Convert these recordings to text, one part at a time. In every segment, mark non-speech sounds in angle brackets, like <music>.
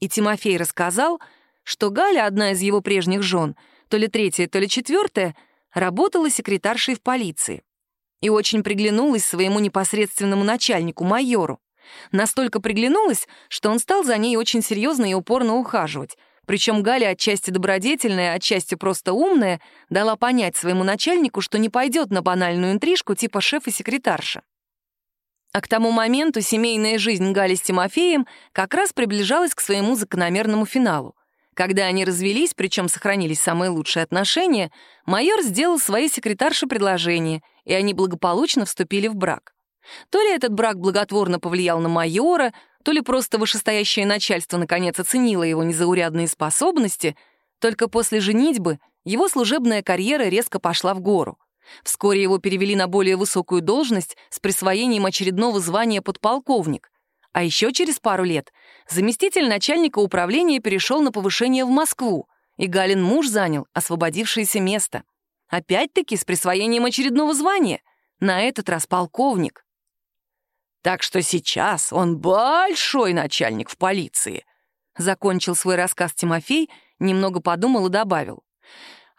И Тимофей рассказал, что Галя, одна из его прежних жен, то ли третья, то ли четвертая, работала секретаршей в полиции и очень приглянулась своему непосредственному начальнику, майору. Настолько приглянулась, что он стал за ней очень серьезно и упорно ухаживать. Причем Галя, отчасти добродетельная, отчасти просто умная, дала понять своему начальнику, что не пойдет на банальную интрижку типа шеф и секретарша. А к тому моменту семейная жизнь Гали с Тимофеем как раз приближалась к своему закономерному финалу. Когда они развелись, причем сохранились самые лучшие отношения, майор сделал своей секретарше предложение, и они благополучно вступили в брак. То ли этот брак благотворно повлиял на майора, то ли просто вышестоящее начальство наконец оценило его незаурядные способности, только после женитьбы его служебная карьера резко пошла в гору. Вскоре его перевели на более высокую должность с присвоением очередного звания подполковник. А еще через пару лет заместитель начальника управления перешел на повышение в Москву, и Галин муж занял освободившееся место. Опять-таки с присвоением очередного звания, на этот раз полковник. Так что сейчас он большой начальник в полиции. Закончил свой рассказ Тимофей, немного подумал и добавил.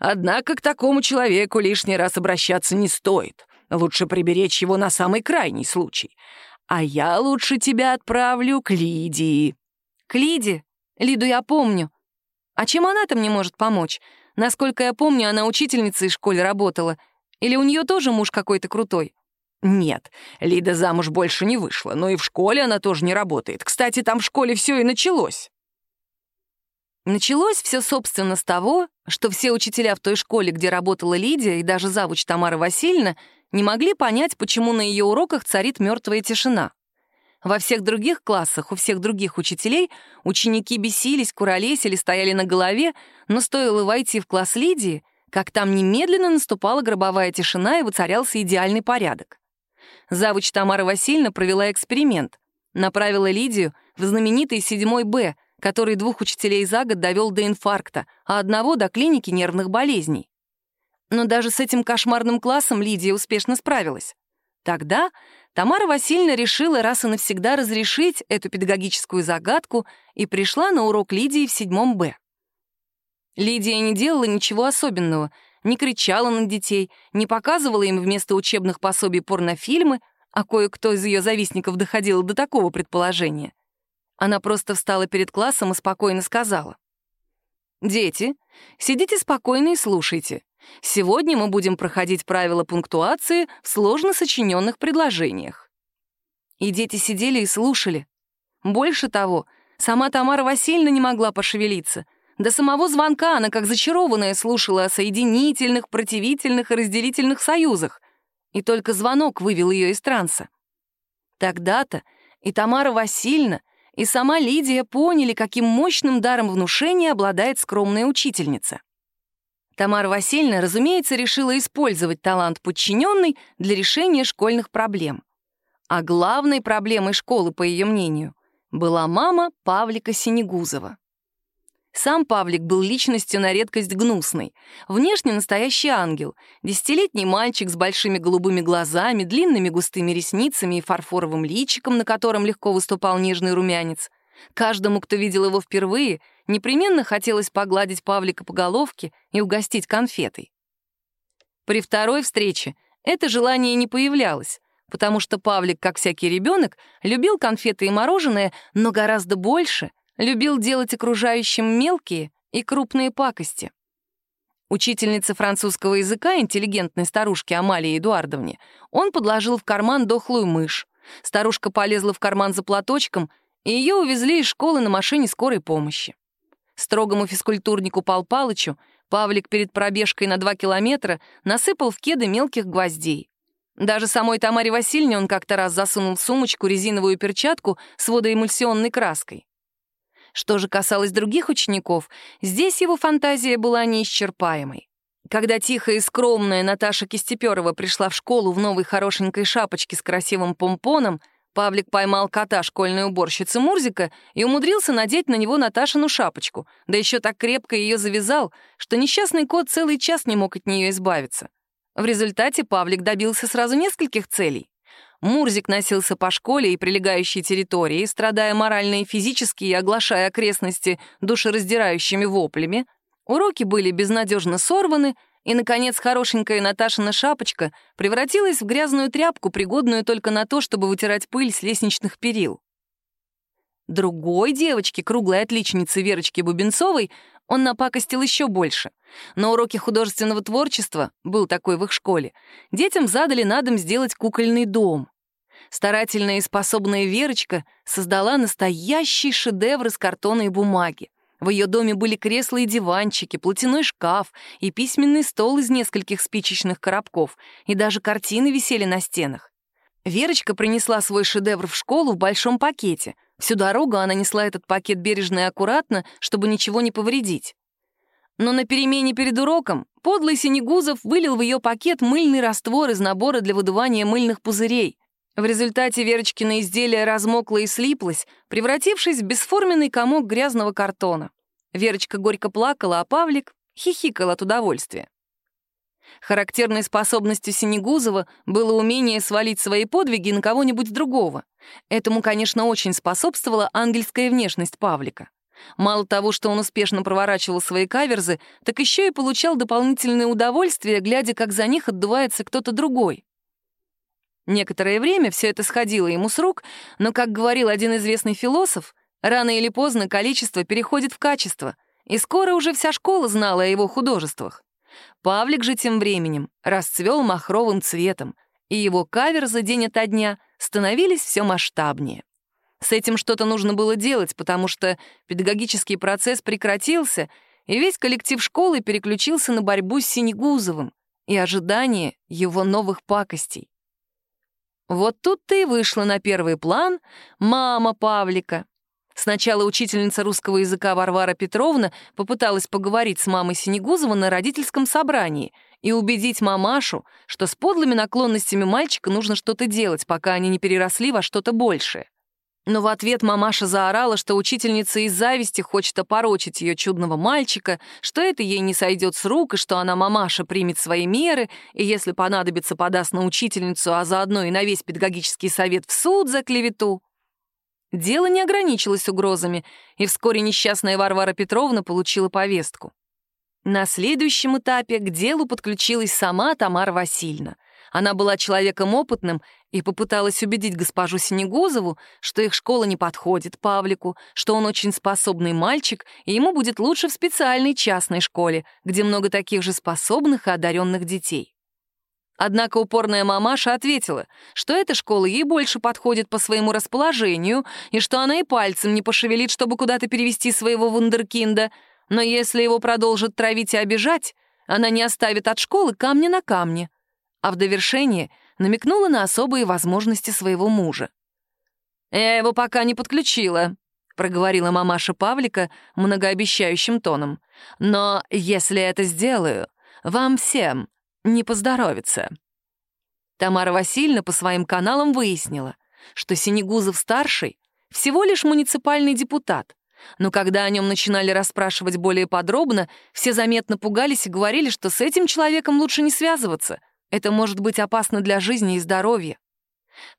Однако к такому человеку лишний раз обращаться не стоит. Лучше приберечь его на самый крайний случай. А я лучше тебя отправлю к Лидии. К Лиде? Лиду я помню. А чем она-то мне может помочь? Насколько я помню, она учительницей в школе работала. Или у нее тоже муж какой-то крутой? Нет, Лида замуж больше не вышла, но и в школе она тоже не работает. Кстати, там в школе все и началось. Началось все, собственно, с того, что все учителя в той школе, где работала Лидия, и даже завуч Тамара Васильевна, не могли понять, почему на ее уроках царит мертвая тишина. Во всех других классах, у всех других учителей ученики бесились, куролесили, стояли на голове, но стоило войти в класс Лидии, как там немедленно наступала гробовая тишина и воцарялся идеальный порядок. Завуч Тамара Васильевна провела эксперимент. Направила Лидию в знаменитый седьмой Б, который двух учителей за год довел до инфаркта, а одного — до клиники нервных болезней. Но даже с этим кошмарным классом Лидия успешно справилась. Тогда Тамара Васильевна решила раз и навсегда разрешить эту педагогическую загадку и пришла на урок Лидии в седьмом Б. Лидия не делала ничего особенного — не кричала на детей, не показывала им вместо учебных пособий порнофильмы, а кое-кто из ее завистников доходил до такого предположения. Она просто встала перед классом и спокойно сказала. «Дети, сидите спокойно и слушайте. Сегодня мы будем проходить правила пунктуации в сложно сочиненных предложениях». И дети сидели и слушали. Больше того, сама Тамара Васильевна не могла пошевелиться — до самого звонка она, как зачарованная, слушала о соединительных, противительных и разделительных союзах. И только звонок вывел ее из транса. Тогда-то и Тамара Васильевна, и сама Лидия поняли, каким мощным даром внушения обладает скромная учительница. Тамара Васильевна, разумеется, решила использовать талант подчиненной для решения школьных проблем. А главной проблемой школы, по ее мнению, была мама Павлика Синегузова. Сам Павлик был личностью на редкость гнусной. Внешне настоящий ангел. Десятилетний мальчик с большими голубыми глазами, длинными густыми ресницами и фарфоровым личиком, на котором легко выступал нежный румянец. Каждому, кто видел его впервые, непременно хотелось погладить Павлика по головке и угостить конфетой. При второй встрече это желание не появлялось, потому что Павлик, как всякий ребенок, любил конфеты и мороженое, но гораздо больше — любил делать окружающим мелкие и крупные пакости. Учительнице французского языка, интеллигентной старушке Амалии Эдуардовне, он подложил в карман дохлую мышь. Старушка полезла в карман за платочком, и ее увезли из школы на машине скорой помощи. Строгому физкультурнику Пал Палычу Павлик перед пробежкой на два километра насыпал в кеды мелких гвоздей. Даже самой Тамаре Васильевне он как-то раз засунул в сумочку резиновую перчатку с водоэмульсионной краской. Что же касалось других учеников, здесь его фантазия была неисчерпаемой. Когда тихая и скромная Наташа Кистеперова пришла в школу в новой хорошенькой шапочке с красивым помпоном, Павлик поймал кота школьной уборщицы Мурзика и умудрился надеть на него Наташину шапочку, да еще так крепко ее завязал, что несчастный кот целый час не мог от нее избавиться. В результате Павлик добился сразу нескольких целей. Мурзик носился по школе и прилегающей территории, страдая морально и физически и оглашая окрестности душераздирающими воплями. Уроки были безнадежно сорваны, и, наконец, хорошенькая Наташина шапочка превратилась в грязную тряпку, пригодную только на то, чтобы вытирать пыль с лестничных перил. Другой девочке, круглой отличнице Верочки Бубенцовой, он напакостил еще больше. На уроке художественного творчества, был такой в их школе, детям задали на дом сделать кукольный дом. Старательная и способная Верочка создала настоящий шедевр из картона и бумаги. В ее доме были кресла и диванчики, платяной шкаф и письменный стол из нескольких спичечных коробков, и даже картины висели на стенах. Верочка принесла свой шедевр в школу в большом пакете. Всю дорогу она несла этот пакет бережно и аккуратно, чтобы ничего не повредить. Но на перемене перед уроком подлый Синегузов вылил в ее пакет мыльный раствор из набора для выдувания мыльных пузырей. В результате Верочкино изделие размокло и слиплось, превратившись в бесформенный комок грязного картона. Верочка горько плакала, а Павлик хихикал от удовольствия. Характерной способностью Синегузова было умение свалить свои подвиги на кого-нибудь другого. Этому, конечно, очень способствовала ангельская внешность Павлика. Мало того, что он успешно проворачивал свои каверзы, так еще и получал дополнительное удовольствие, глядя, как за них отдувается кто-то другой. Некоторое время все это сходило ему с рук, но, как говорил один известный философ, рано или поздно количество переходит в качество, и скоро уже вся школа знала о его художествах. Павлик же тем временем расцвел махровым цветом, и его каверзы день ото дня становились все масштабнее. С этим что-то нужно было делать, потому что педагогический процесс прекратился, и весь коллектив школы переключился на борьбу с Синегузовым и ожидание его новых пакостей. Вот тут-то и вышла на первый план мама Павлика. Сначала учительница русского языка Варвара Петровна попыталась поговорить с мамой Синегузова на родительском собрании и убедить мамашу, что с подлыми наклонностями мальчика нужно что-то делать, пока они не переросли во что-то большее. Но в ответ мамаша заорала, что учительница из зависти хочет опорочить ее чудного мальчика, что это ей не сойдет с рук, и что она, мамаша, примет свои меры, и если понадобится, подаст на учительницу, а заодно и на весь педагогический совет в суд за клевету. Дело не ограничилось угрозами, и вскоре несчастная Варвара Петровна получила повестку. На следующем этапе к делу подключилась сама Тамара Васильевна — она была человеком опытным и попыталась убедить госпожу Синегузову, что их школа не подходит Павлику, что он очень способный мальчик, и ему будет лучше в специальной частной школе, где много таких же способных и одаренных детей. Однако упорная мамаша ответила, что эта школа ей больше подходит по своему расположению, и что она и пальцем не пошевелит, чтобы куда-то перевести своего вундеркинда, но если его продолжат травить и обижать, она не оставит от школы камня на камне а в довершение намекнула на особые возможности своего мужа. «Я его пока не подключила», — проговорила мамаша Павлика многообещающим тоном. «Но если это сделаю, вам всем не поздоровится». Тамара Васильевна по своим каналам выяснила, что Синегузов-старший всего лишь муниципальный депутат, но когда о нем начинали расспрашивать более подробно, все заметно пугались и говорили, что с этим человеком лучше не связываться — это может быть опасно для жизни и здоровья.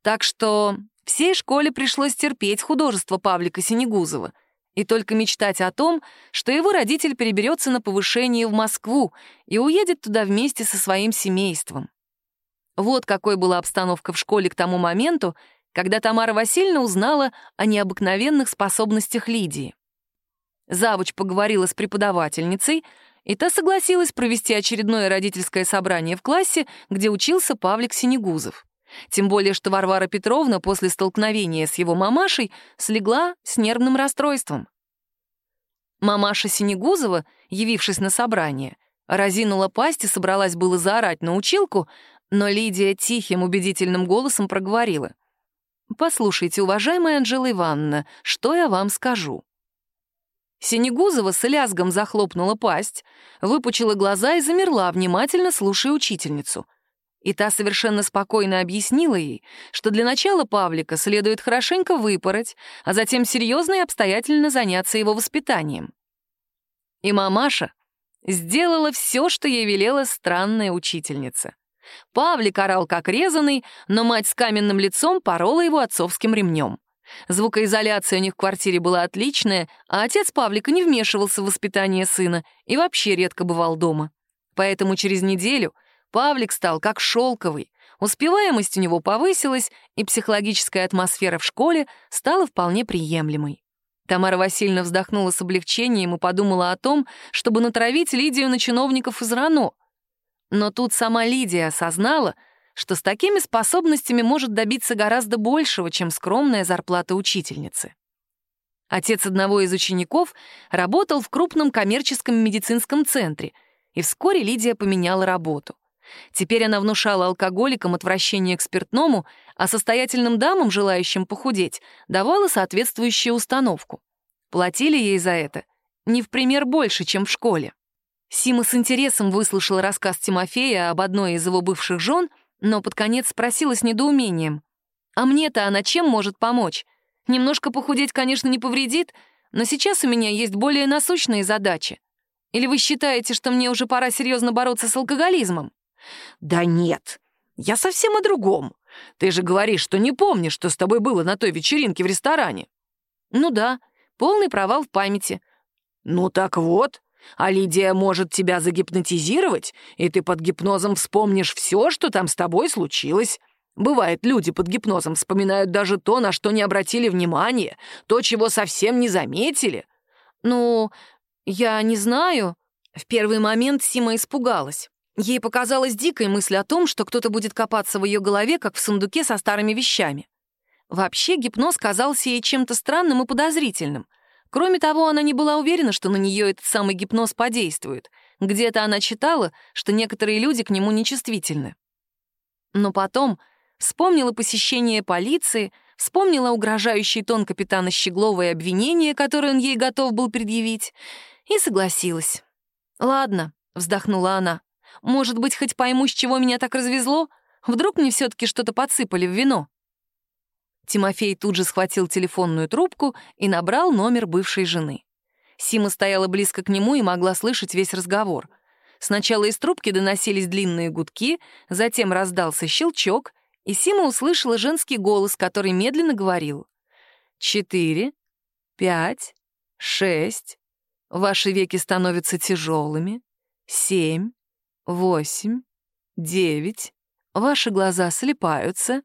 Так что всей школе пришлось терпеть художество Павлика Синегузова и только мечтать о том, что его родитель переберется на повышение в Москву и уедет туда вместе со своим семейством. Вот какой была обстановка в школе к тому моменту, когда Тамара Васильевна узнала о необыкновенных способностях Лидии. Завуч поговорила с преподавательницей, и та согласилась провести очередное родительское собрание в классе, где учился Павлик Синегузов. Тем более, что Варвара Петровна после столкновения с его мамашей слегла с нервным расстройством. Мамаша Синегузова, явившись на собрание, разинула пасть и собралась было заорать на училку, но Лидия тихим убедительным голосом проговорила. «Послушайте, уважаемая Анжела Ивановна, что я вам скажу?» Синегузова с лязгом захлопнула пасть, выпучила глаза и замерла, внимательно слушая учительницу. И та совершенно спокойно объяснила ей, что для начала Павлика следует хорошенько выпороть, а затем серьезно и обстоятельно заняться его воспитанием. И мамаша сделала все, что ей велела странная учительница. Павлик орал как резанный, но мать с каменным лицом порола его отцовским ремнем. Звукоизоляция у них в квартире была отличная, а отец Павлика не вмешивался в воспитание сына и вообще редко бывал дома. Поэтому через неделю Павлик стал как шелковый, успеваемость у него повысилась, и психологическая атмосфера в школе стала вполне приемлемой. Тамара Васильевна вздохнула с облегчением и подумала о том, чтобы натравить Лидию на чиновников из РАНО. Но тут сама Лидия осознала — что с такими способностями может добиться гораздо большего, чем скромная зарплата учительницы. Отец одного из учеников работал в крупном коммерческом медицинском центре, и вскоре Лидия поменяла работу. Теперь она внушала алкоголикам отвращение к спиртному, а состоятельным дамам, желающим похудеть, давала соответствующую установку. Платили ей за это не в пример больше, чем в школе. Сима с интересом выслушала рассказ Тимофея об одной из его бывших жен — но под конец спросила с недоумением. «А мне-то она чем может помочь? Немножко похудеть, конечно, не повредит, но сейчас у меня есть более насущные задачи. Или вы считаете, что мне уже пора серьезно бороться с алкоголизмом?» «Да нет, я совсем о другом. Ты же говоришь, что не помнишь, что с тобой было на той вечеринке в ресторане». «Ну да, полный провал в памяти». «Ну так вот, а Лидия может тебя загипнотизировать, и ты под гипнозом вспомнишь все, что там с тобой случилось. Бывает, люди под гипнозом вспоминают даже то, на что не обратили внимания, то, чего совсем не заметили. Ну, я не знаю. В первый момент Сима испугалась. Ей показалась дикой мысль о том, что кто-то будет копаться в ее голове, как в сундуке со старыми вещами. Вообще гипноз казался ей чем-то странным и подозрительным — Кроме того, она не была уверена, что на нее этот самый гипноз подействует. Где-то она читала, что некоторые люди к нему нечувствительны. Но потом вспомнила посещение полиции, вспомнила угрожающий тон капитана Щеглова и обвинение, которое он ей готов был предъявить, и согласилась. «Ладно», — вздохнула она, — «может быть, хоть пойму, с чего меня так развезло? Вдруг мне все таки что-то подсыпали в вино?» Тимофей тут же схватил телефонную трубку и набрал номер бывшей жены. Сима стояла близко к нему и могла слышать весь разговор. Сначала из трубки доносились длинные гудки, затем раздался щелчок, и Сима услышала женский голос, который медленно говорил. «Четыре, пять, шесть, ваши веки становятся тяжелыми, семь, восемь, девять, ваши глаза слепаются,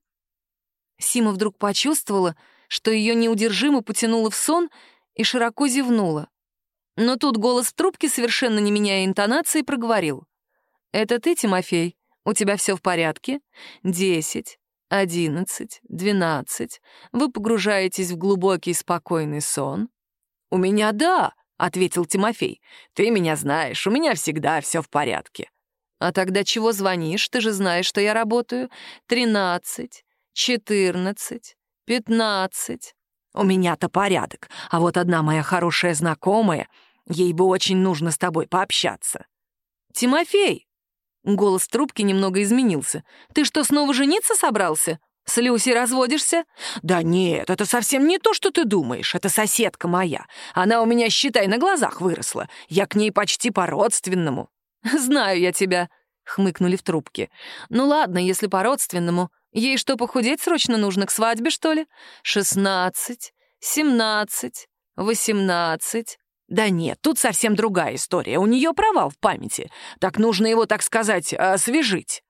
Сима вдруг почувствовала, что ее неудержимо потянуло в сон и широко зевнула. Но тут голос в трубке, совершенно не меняя интонации, проговорил. «Это ты, Тимофей? У тебя все в порядке? Десять, одиннадцать, двенадцать. Вы погружаетесь в глубокий спокойный сон?» «У меня да», — ответил Тимофей. «Ты меня знаешь, у меня всегда все в порядке». «А тогда чего звонишь? Ты же знаешь, что я работаю. Тринадцать, четырнадцать, пятнадцать. У меня-то порядок, а вот одна моя хорошая знакомая, ей бы очень нужно с тобой пообщаться. Тимофей! Голос трубки немного изменился. Ты что, снова жениться собрался? С Люси разводишься? Да нет, это совсем не то, что ты думаешь. Это соседка моя. Она у меня, считай, на глазах выросла. Я к ней почти по-родственному. <laughs> Знаю я тебя, хмыкнули в трубке. Ну ладно, если по-родственному. Ей что, похудеть срочно нужно к свадьбе, что ли? Шестнадцать, семнадцать, восемнадцать. Да нет, тут совсем другая история. У нее провал в памяти. Так нужно его, так сказать, освежить.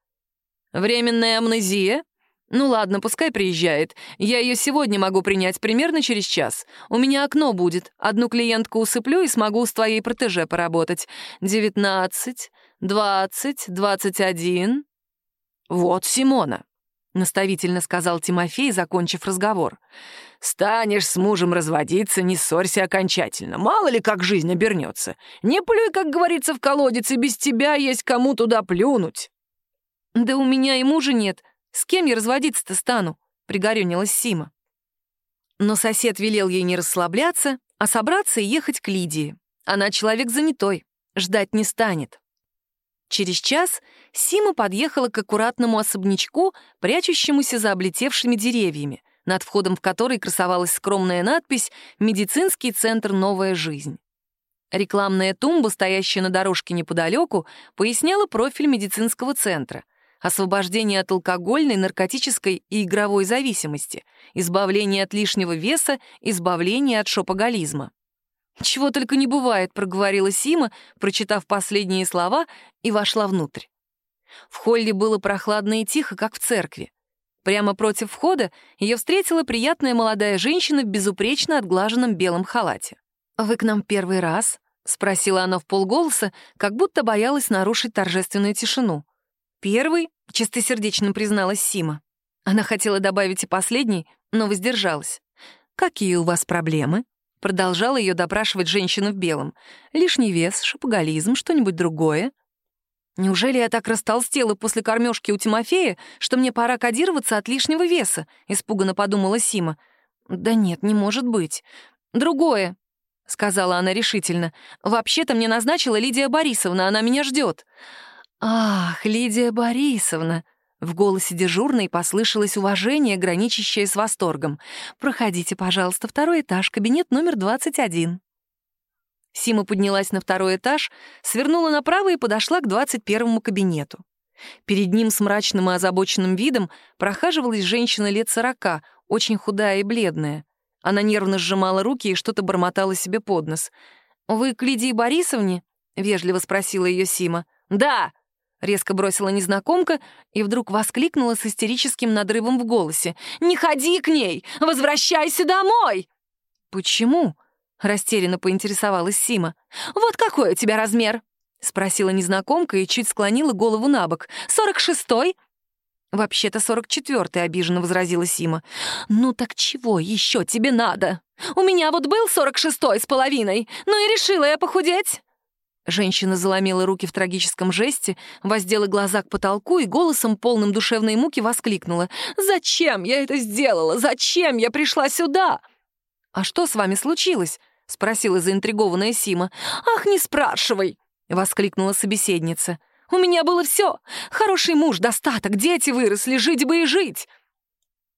Временная амнезия? Ну ладно, пускай приезжает. Я ее сегодня могу принять примерно через час. У меня окно будет. Одну клиентку усыплю и смогу с твоей протеже поработать. Девятнадцать, двадцать, двадцать один. Вот Симона наставительно сказал Тимофей, закончив разговор. «Станешь с мужем разводиться, не ссорься окончательно. Мало ли, как жизнь обернется. Не плюй, как говорится, в колодец, и без тебя есть кому туда плюнуть». «Да у меня и мужа нет. С кем я разводиться-то стану?» — пригорюнилась Сима. Но сосед велел ей не расслабляться, а собраться и ехать к Лидии. Она человек занятой, ждать не станет. Через час Сима подъехала к аккуратному особнячку, прячущемуся за облетевшими деревьями, над входом в который красовалась скромная надпись «Медицинский центр «Новая жизнь». Рекламная тумба, стоящая на дорожке неподалеку, поясняла профиль медицинского центра. Освобождение от алкогольной, наркотической и игровой зависимости, избавление от лишнего веса, избавление от шопоголизма. «Чего только не бывает», — проговорила Сима, прочитав последние слова, и вошла внутрь. В холле было прохладно и тихо, как в церкви. Прямо против входа ее встретила приятная молодая женщина в безупречно отглаженном белом халате. «Вы к нам первый раз?» — спросила она в полголоса, как будто боялась нарушить торжественную тишину. «Первый?» — чистосердечно призналась Сима. Она хотела добавить и последний, но воздержалась. «Какие у вас проблемы?» Продолжала ее допрашивать женщина в белом. «Лишний вес, шопоголизм, что-нибудь другое?» «Неужели я так растолстела после кормежки у Тимофея, что мне пора кодироваться от лишнего веса?» — испуганно подумала Сима. «Да нет, не может быть. Другое», — сказала она решительно. «Вообще-то мне назначила Лидия Борисовна, она меня ждет». «Ах, Лидия Борисовна!» В голосе дежурной послышалось уважение, граничащее с восторгом. «Проходите, пожалуйста, второй этаж, кабинет номер 21». Сима поднялась на второй этаж, свернула направо и подошла к 21 кабинету. Перед ним с мрачным и озабоченным видом прохаживалась женщина лет сорока, очень худая и бледная. Она нервно сжимала руки и что-то бормотала себе под нос. «Вы к Лидии Борисовне?» — вежливо спросила ее Сима. «Да!» — резко бросила незнакомка и вдруг воскликнула с истерическим надрывом в голосе. «Не ходи к ней! Возвращайся домой!» «Почему?» — растерянно поинтересовалась Сима. «Вот какой у тебя размер?» — спросила незнакомка и чуть склонила голову на бок. «Сорок шестой?» «Вообще-то сорок четвертый», — обиженно возразила Сима. «Ну так чего еще тебе надо? У меня вот был сорок шестой с половиной, ну и решила я похудеть». Женщина заломила руки в трагическом жесте, воздела глаза к потолку и голосом, полным душевной муки, воскликнула. «Зачем я это сделала? Зачем я пришла сюда?» «А что с вами случилось?» — спросила заинтригованная Сима. «Ах, не спрашивай!» — воскликнула собеседница. «У меня было все. Хороший муж, достаток, дети выросли, жить бы и жить!»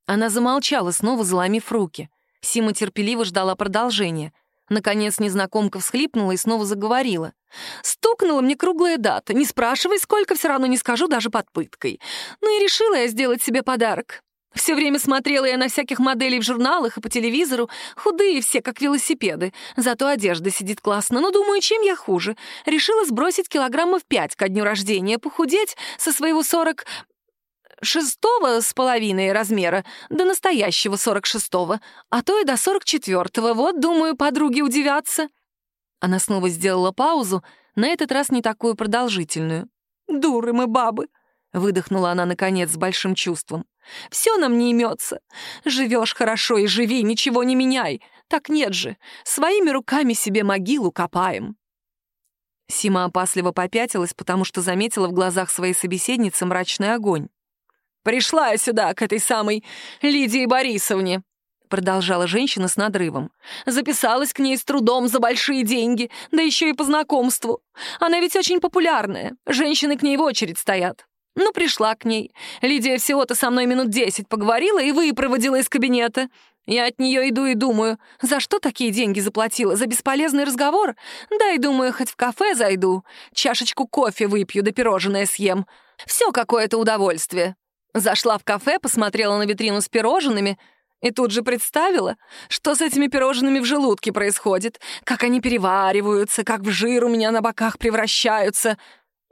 Она замолчала, снова заломив руки. Сима терпеливо ждала продолжения. Наконец незнакомка всхлипнула и снова заговорила. «Стукнула мне круглая дата. Не спрашивай, сколько, все равно не скажу даже под пыткой. Ну и решила я сделать себе подарок. Все время смотрела я на всяких моделей в журналах и по телевизору, худые все, как велосипеды. Зато одежда сидит классно. Но думаю, чем я хуже? Решила сбросить килограммов пять ко дню рождения, похудеть со своего сорок шестого с половиной размера до настоящего сорок шестого, а то и до сорок четвертого. Вот, думаю, подруги удивятся». Она снова сделала паузу, на этот раз не такую продолжительную. «Дуры мы, бабы!» — выдохнула она, наконец, с большим чувством. «Все нам не имется. Живешь хорошо и живи, ничего не меняй. Так нет же, своими руками себе могилу копаем». Сима опасливо попятилась, потому что заметила в глазах своей собеседницы мрачный огонь. «Пришла я сюда, к этой самой Лидии Борисовне», — продолжала женщина с надрывом. «Записалась к ней с трудом за большие деньги, да еще и по знакомству. Она ведь очень популярная, женщины к ней в очередь стоят. Ну, пришла к ней. Лидия всего-то со мной минут десять поговорила и выпроводила из кабинета. Я от нее иду и думаю, за что такие деньги заплатила? За бесполезный разговор? Да и думаю, хоть в кафе зайду, чашечку кофе выпью да пирожное съем. Все какое-то удовольствие. Зашла в кафе, посмотрела на витрину с пирожными и тут же представила, что с этими пирожными в желудке происходит, как они перевариваются, как в жир у меня на боках превращаются.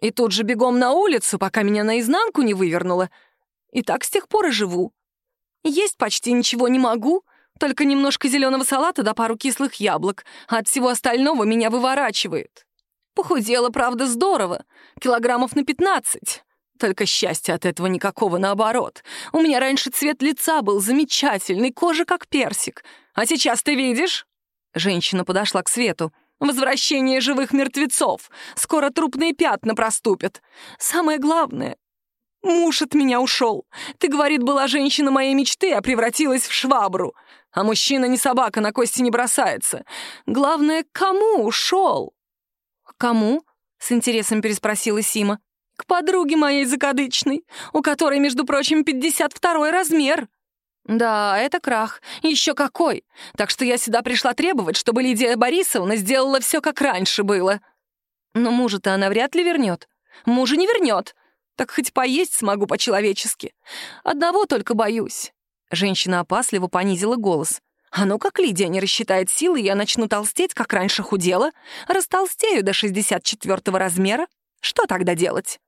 И тут же бегом на улицу, пока меня наизнанку не вывернуло. И так с тех пор и живу. Есть почти ничего не могу, только немножко зеленого салата да пару кислых яблок, а от всего остального меня выворачивает. Похудела, правда, здорово, килограммов на пятнадцать. Только счастья от этого никакого, наоборот. У меня раньше цвет лица был замечательный, кожа как персик. А сейчас ты видишь?» Женщина подошла к свету. «Возвращение живых мертвецов. Скоро трупные пятна проступят. Самое главное, муж от меня ушел. Ты, говорит, была женщина моей мечты, а превратилась в швабру. А мужчина не собака, на кости не бросается. Главное, кому ушел?» «Кому?» — с интересом переспросила Сима. К подруге моей закадычной, у которой, между прочим, 52 размер. Да, это крах. Еще какой. Так что я сюда пришла требовать, чтобы Лидия Борисовна сделала все, как раньше было. Но мужа-то она вряд ли вернет. Мужа не вернет. Так хоть поесть смогу по-человечески. Одного только боюсь». Женщина опасливо понизила голос. «А ну как Лидия не рассчитает силы, я начну толстеть, как раньше худела. Растолстею до 64 размера. Что тогда делать?»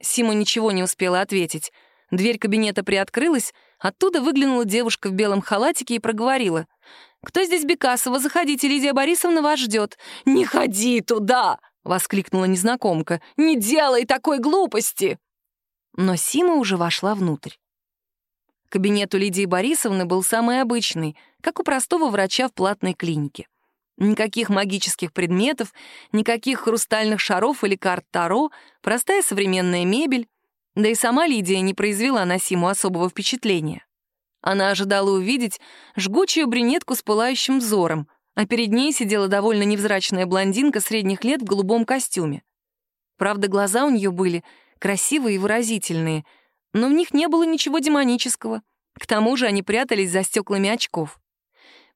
Сима ничего не успела ответить. Дверь кабинета приоткрылась, оттуда выглянула девушка в белом халатике и проговорила. «Кто здесь Бекасова? Заходите, Лидия Борисовна вас ждет». «Не ходи туда!» — воскликнула незнакомка. «Не делай такой глупости!» Но Сима уже вошла внутрь. Кабинет у Лидии Борисовны был самый обычный, как у простого врача в платной клинике. Никаких магических предметов, никаких хрустальных шаров или карт Таро, простая современная мебель. Да и сама Лидия не произвела на Симу особого впечатления. Она ожидала увидеть жгучую брюнетку с пылающим взором, а перед ней сидела довольно невзрачная блондинка средних лет в голубом костюме. Правда, глаза у нее были красивые и выразительные, но в них не было ничего демонического. К тому же они прятались за стеклами очков.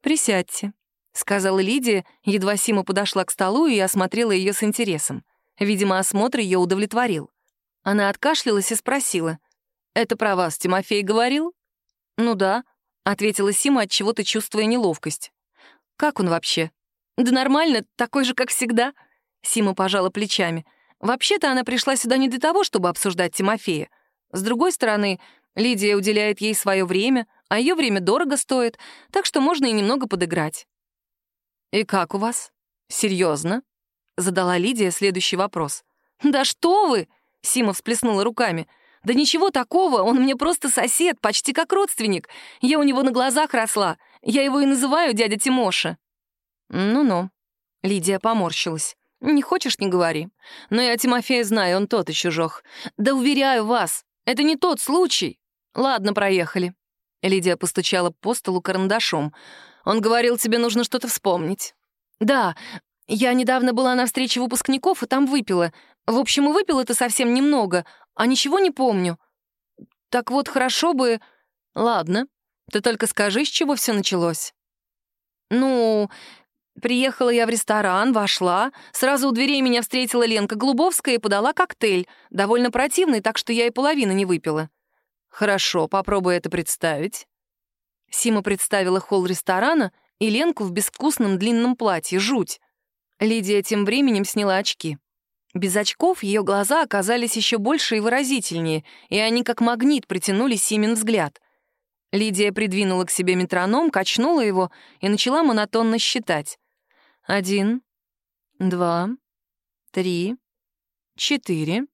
«Присядьте», — сказала Лидия, едва Сима подошла к столу и осмотрела ее с интересом. Видимо, осмотр ее удовлетворил. Она откашлялась и спросила. «Это про вас Тимофей говорил?» «Ну да», — ответила Сима, от чего то чувствуя неловкость. «Как он вообще?» «Да нормально, такой же, как всегда», — Сима пожала плечами. «Вообще-то она пришла сюда не для того, чтобы обсуждать Тимофея. С другой стороны, Лидия уделяет ей свое время, а ее время дорого стоит, так что можно и немного подыграть. «И как у вас? Серьезно? задала Лидия следующий вопрос. «Да что вы!» — Сима всплеснула руками. «Да ничего такого, он мне просто сосед, почти как родственник. Я у него на глазах росла. Я его и называю дядя Тимоша». «Ну-ну», — Лидия поморщилась. «Не хочешь — не говори. Но я Тимофея знаю, он тот еще жох. Да уверяю вас, это не тот случай. Ладно, проехали». Лидия постучала по столу карандашом. Он говорил, тебе нужно что-то вспомнить. Да, я недавно была на встрече выпускников и там выпила. В общем, и выпила это совсем немного, а ничего не помню. Так вот, хорошо бы... Ладно, ты только скажи, с чего все началось. Ну, приехала я в ресторан, вошла. Сразу у дверей меня встретила Ленка Глубовская и подала коктейль. Довольно противный, так что я и половины не выпила. Хорошо, попробуй это представить. Сима представила холл ресторана и Ленку в безвкусном длинном платье. Жуть. Лидия тем временем сняла очки. Без очков ее глаза оказались еще больше и выразительнее, и они как магнит притянули Симин взгляд. Лидия придвинула к себе метроном, качнула его и начала монотонно считать. Один, два, три, четыре.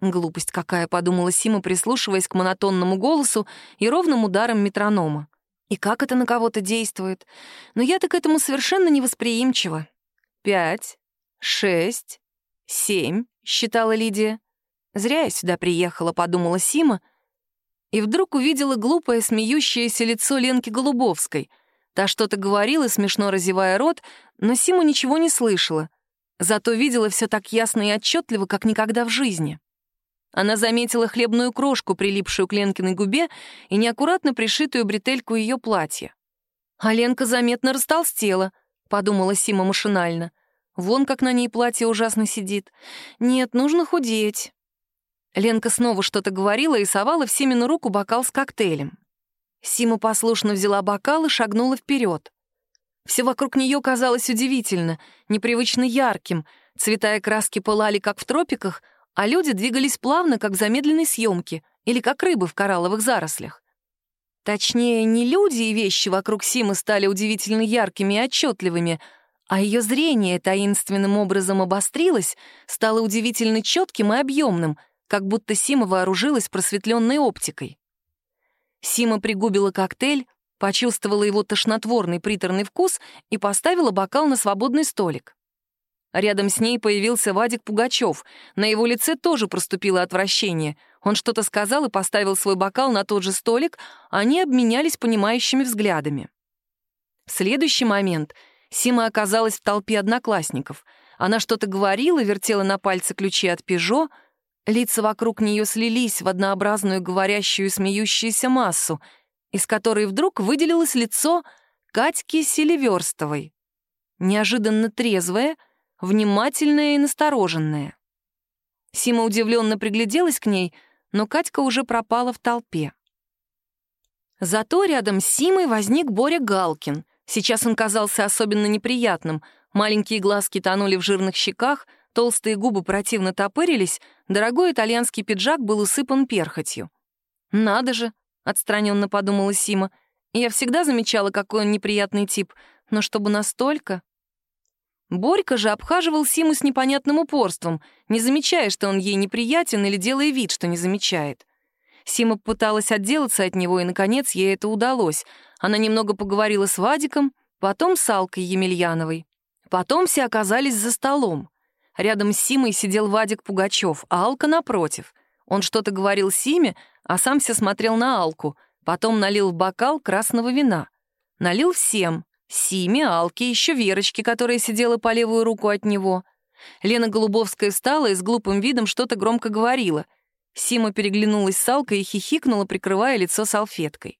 Глупость какая, подумала Сима, прислушиваясь к монотонному голосу и ровным ударам метронома. И как это на кого-то действует? Но я-то к этому совершенно невосприимчива. «Пять, шесть, семь», — считала Лидия. «Зря я сюда приехала», — подумала Сима, и вдруг увидела глупое смеющееся лицо Ленки Голубовской. Та что-то говорила, смешно разевая рот, но Сима ничего не слышала. Зато видела все так ясно и отчетливо, как никогда в жизни. Она заметила хлебную крошку, прилипшую к Ленкиной губе, и неаккуратно пришитую бретельку ее платья. «А Ленка заметно растолстела», — подумала Сима машинально. «Вон как на ней платье ужасно сидит. Нет, нужно худеть». Ленка снова что-то говорила и совала в Симину руку бокал с коктейлем. Сима послушно взяла бокал и шагнула вперед. Все вокруг нее казалось удивительно, непривычно ярким. Цвета и краски пылали, как в тропиках, а люди двигались плавно, как в замедленной съемке или как рыбы в коралловых зарослях. Точнее, не люди и вещи вокруг Симы стали удивительно яркими и отчетливыми, а ее зрение таинственным образом обострилось, стало удивительно четким и объемным, как будто Сима вооружилась просветленной оптикой. Сима пригубила коктейль, почувствовала его тошнотворный приторный вкус и поставила бокал на свободный столик. Рядом с ней появился Вадик Пугачев. На его лице тоже проступило отвращение. Он что-то сказал и поставил свой бокал на тот же столик, они обменялись понимающими взглядами. В следующий момент Сима оказалась в толпе одноклассников. Она что-то говорила, вертела на пальце ключи от «Пежо», Лица вокруг нее слились в однообразную говорящую и смеющуюся массу, из которой вдруг выделилось лицо Катьки Селиверстовой. Неожиданно трезвое — внимательная и настороженная. Сима удивленно пригляделась к ней, но Катька уже пропала в толпе. Зато рядом с Симой возник Боря Галкин. Сейчас он казался особенно неприятным. Маленькие глазки тонули в жирных щеках, толстые губы противно топырились, дорогой итальянский пиджак был усыпан перхотью. «Надо же», — отстраненно подумала Сима, — «я всегда замечала, какой он неприятный тип, но чтобы настолько...» Борька же обхаживал Симу с непонятным упорством, не замечая, что он ей неприятен или делая вид, что не замечает. Сима пыталась отделаться от него, и, наконец, ей это удалось. Она немного поговорила с Вадиком, потом с Алкой Емельяновой. Потом все оказались за столом. Рядом с Симой сидел Вадик Пугачев, а Алка напротив. Он что-то говорил Симе, а сам все смотрел на Алку. Потом налил в бокал красного вина. Налил всем. Симе, Алке, еще Верочке, которая сидела по левую руку от него. Лена Голубовская встала и с глупым видом что-то громко говорила. Сима переглянулась с Алкой и хихикнула, прикрывая лицо салфеткой.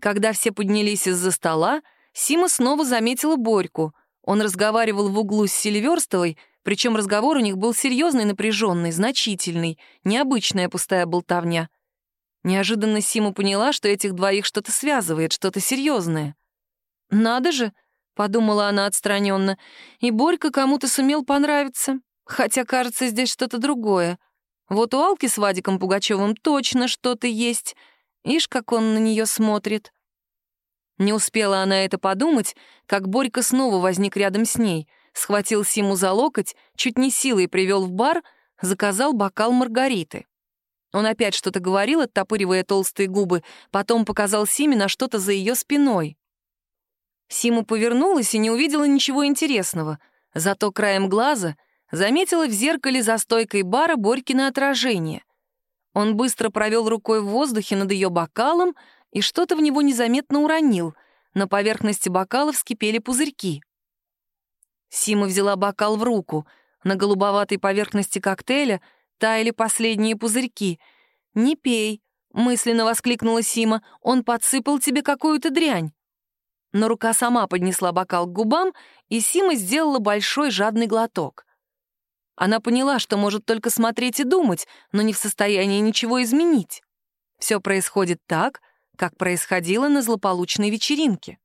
Когда все поднялись из-за стола, Сима снова заметила Борьку. Он разговаривал в углу с Селиверстовой, причем разговор у них был серьезный, напряженный, значительный, необычная пустая болтовня. Неожиданно Сима поняла, что этих двоих что-то связывает, что-то серьезное. «Надо же!» — подумала она отстраненно. «И Борька кому-то сумел понравиться. Хотя, кажется, здесь что-то другое. Вот у Алки с Вадиком Пугачевым точно что-то есть. Ишь, как он на нее смотрит». Не успела она это подумать, как Борька снова возник рядом с ней, схватил Симу за локоть, чуть не силой привел в бар, заказал бокал Маргариты. Он опять что-то говорил, оттопыривая толстые губы, потом показал Симе на что-то за ее спиной. Сима повернулась и не увидела ничего интересного, зато краем глаза заметила в зеркале за стойкой бара Борькино отражение. Он быстро провел рукой в воздухе над ее бокалом и что-то в него незаметно уронил. На поверхности бокала вскипели пузырьки. Сима взяла бокал в руку. На голубоватой поверхности коктейля таяли последние пузырьки. «Не пей», — мысленно воскликнула Сима, — «он подсыпал тебе какую-то дрянь» но рука сама поднесла бокал к губам, и Сима сделала большой жадный глоток. Она поняла, что может только смотреть и думать, но не в состоянии ничего изменить. Все происходит так, как происходило на злополучной вечеринке.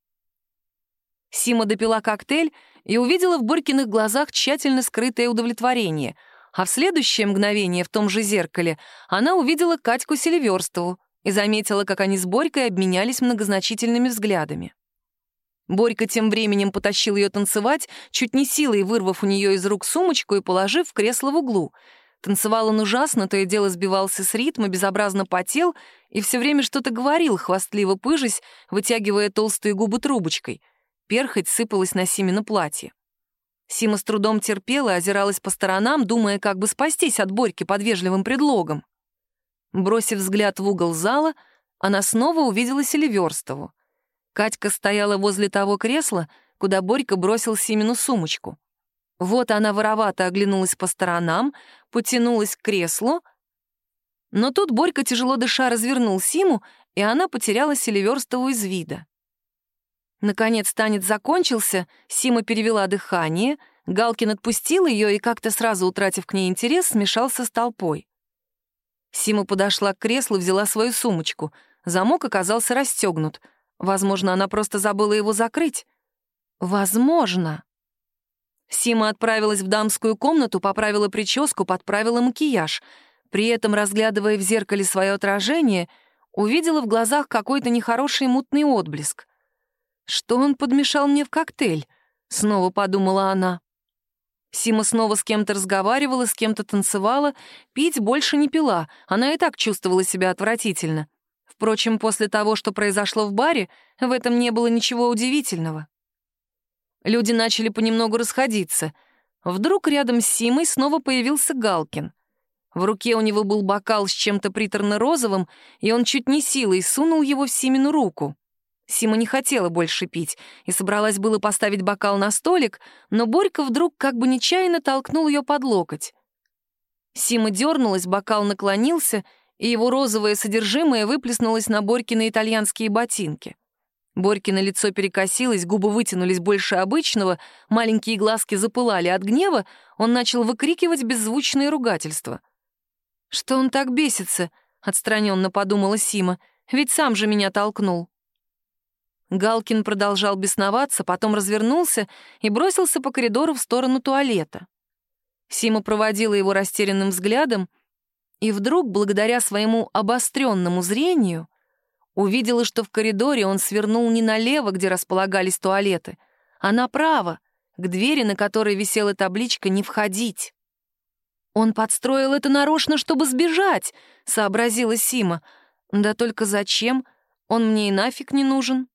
Сима допила коктейль и увидела в Борькиных глазах тщательно скрытое удовлетворение, а в следующее мгновение в том же зеркале она увидела Катьку Селиверстову и заметила, как они с Борькой обменялись многозначительными взглядами. Борька тем временем потащил ее танцевать, чуть не силой вырвав у нее из рук сумочку и положив в кресло в углу. Танцевал он ужасно, то и дело сбивался с ритма, безобразно потел и все время что-то говорил, хвастливо пыжась, вытягивая толстые губы трубочкой. Перхоть сыпалась на Симино платье. Сима с трудом терпела и озиралась по сторонам, думая, как бы спастись от Борьки под вежливым предлогом. Бросив взгляд в угол зала, она снова увидела Селиверстову. Катька стояла возле того кресла, куда Борька бросил Симину сумочку. Вот она воровато оглянулась по сторонам, потянулась к креслу, но тут Борька, тяжело дыша, развернул Симу, и она потеряла Селиверстову из вида. Наконец танец закончился, Сима перевела дыхание, Галкин отпустил ее и, как-то сразу утратив к ней интерес, смешался с толпой. Сима подошла к креслу, взяла свою сумочку. Замок оказался расстегнут — Возможно, она просто забыла его закрыть. Возможно. Сима отправилась в дамскую комнату, поправила прическу, подправила макияж. При этом, разглядывая в зеркале свое отражение, увидела в глазах какой-то нехороший мутный отблеск. «Что он подмешал мне в коктейль?» — снова подумала она. Сима снова с кем-то разговаривала, с кем-то танцевала, пить больше не пила, она и так чувствовала себя отвратительно. Впрочем, после того, что произошло в баре, в этом не было ничего удивительного. Люди начали понемногу расходиться. Вдруг рядом с Симой снова появился Галкин. В руке у него был бокал с чем-то приторно-розовым, и он чуть не силой сунул его в Симину руку. Сима не хотела больше пить и собралась было поставить бокал на столик, но Борька вдруг как бы нечаянно толкнул ее под локоть. Сима дернулась, бокал наклонился, и его розовое содержимое выплеснулось на Борькины итальянские ботинки. Борькино лицо перекосилось, губы вытянулись больше обычного, маленькие глазки запылали от гнева, он начал выкрикивать беззвучные ругательства. «Что он так бесится?» — отстраненно подумала Сима. «Ведь сам же меня толкнул». Галкин продолжал бесноваться, потом развернулся и бросился по коридору в сторону туалета. Сима проводила его растерянным взглядом и вдруг, благодаря своему обостренному зрению, Увидела, что в коридоре он свернул не налево, где располагались туалеты, а направо, к двери, на которой висела табличка «Не входить». «Он подстроил это нарочно, чтобы сбежать», — сообразила Сима. «Да только зачем? Он мне и нафиг не нужен».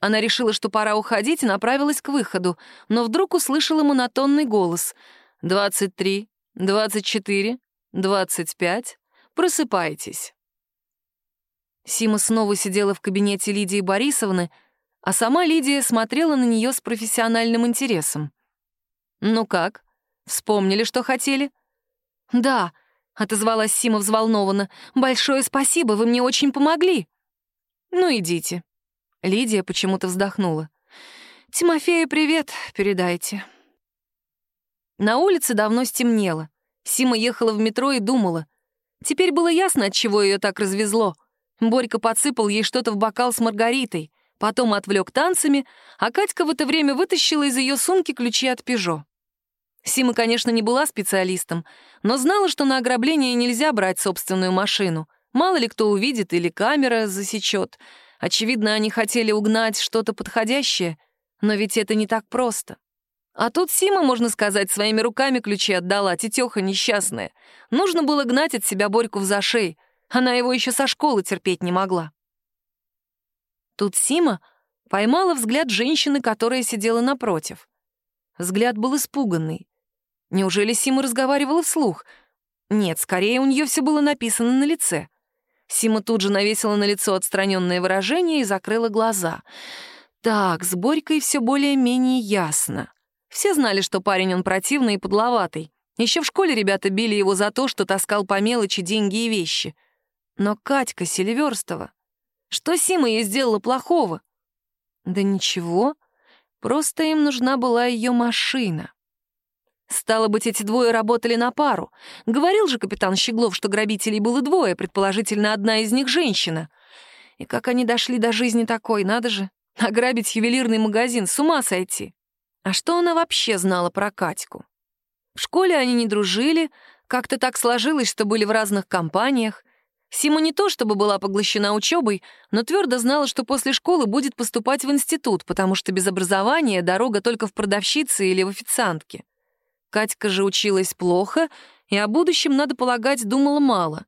Она решила, что пора уходить, и направилась к выходу, но вдруг услышала монотонный голос. «Двадцать три, двадцать четыре, двадцать пять. Просыпайтесь». Сима снова сидела в кабинете Лидии Борисовны, а сама Лидия смотрела на нее с профессиональным интересом. «Ну как? Вспомнили, что хотели?» «Да», — отозвалась Сима взволнованно. «Большое спасибо, вы мне очень помогли». «Ну, идите». Лидия почему-то вздохнула. «Тимофею привет, передайте». На улице давно стемнело. Сима ехала в метро и думала. Теперь было ясно, от чего ее так развезло — Борька подсыпал ей что-то в бокал с маргаритой, потом отвлек танцами, а Катька в это время вытащила из ее сумки ключи от «Пежо». Сима, конечно, не была специалистом, но знала, что на ограбление нельзя брать собственную машину. Мало ли кто увидит или камера засечет. Очевидно, они хотели угнать что-то подходящее, но ведь это не так просто. А тут Сима, можно сказать, своими руками ключи отдала, тетеха несчастная. Нужно было гнать от себя Борьку в зашей — она его еще со школы терпеть не могла. Тут Сима поймала взгляд женщины, которая сидела напротив. Взгляд был испуганный. Неужели Сима разговаривала вслух? Нет, скорее у нее все было написано на лице. Сима тут же навесила на лицо отстраненное выражение и закрыла глаза. Так, с Борькой все более-менее ясно. Все знали, что парень он противный и подловатый. Еще в школе ребята били его за то, что таскал по мелочи деньги и вещи — но Катька Селиверстова... Что Сима ей сделала плохого? Да ничего, просто им нужна была ее машина. Стало быть, эти двое работали на пару. Говорил же капитан Щеглов, что грабителей было двое, предположительно, одна из них — женщина. И как они дошли до жизни такой, надо же. Ограбить ювелирный магазин, с ума сойти. А что она вообще знала про Катьку? В школе они не дружили, как-то так сложилось, что были в разных компаниях. Сима не то чтобы была поглощена учебой, но твердо знала, что после школы будет поступать в институт, потому что без образования дорога только в продавщице или в официантке. Катька же училась плохо, и о будущем, надо полагать, думала мало.